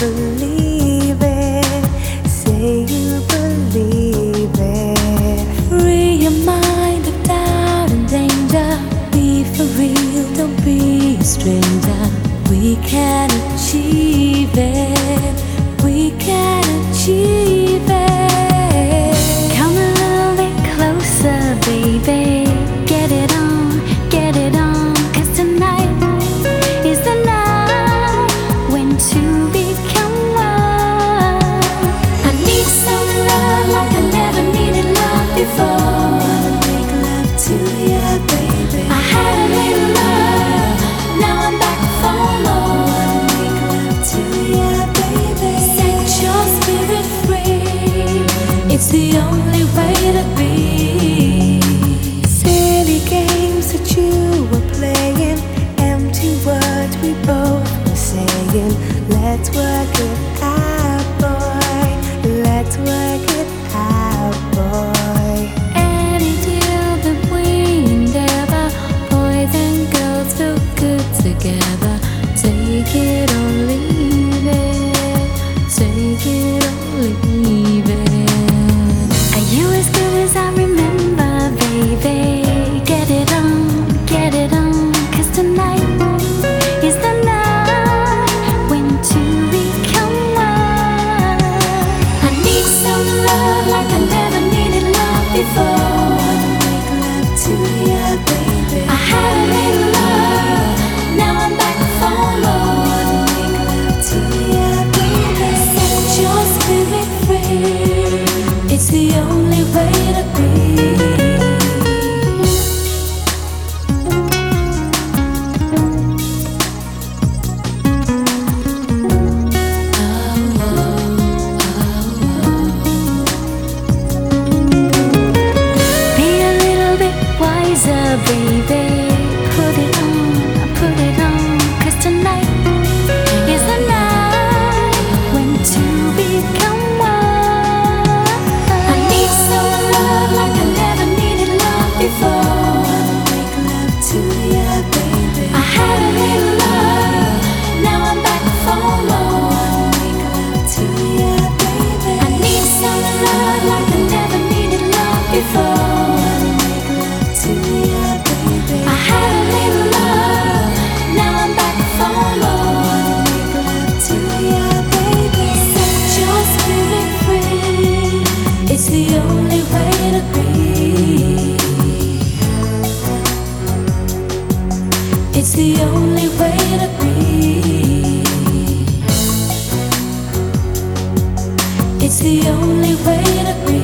believe it. Say you believe it. Free your mind of doubt and danger. Be for real, don't be a stranger. We can achieve it. that you were playing, empty words we both were saying. Let's work it the only way to be. Baby, put it on, put it tonight is the night when two It's the only way to breathe. It's the only way to.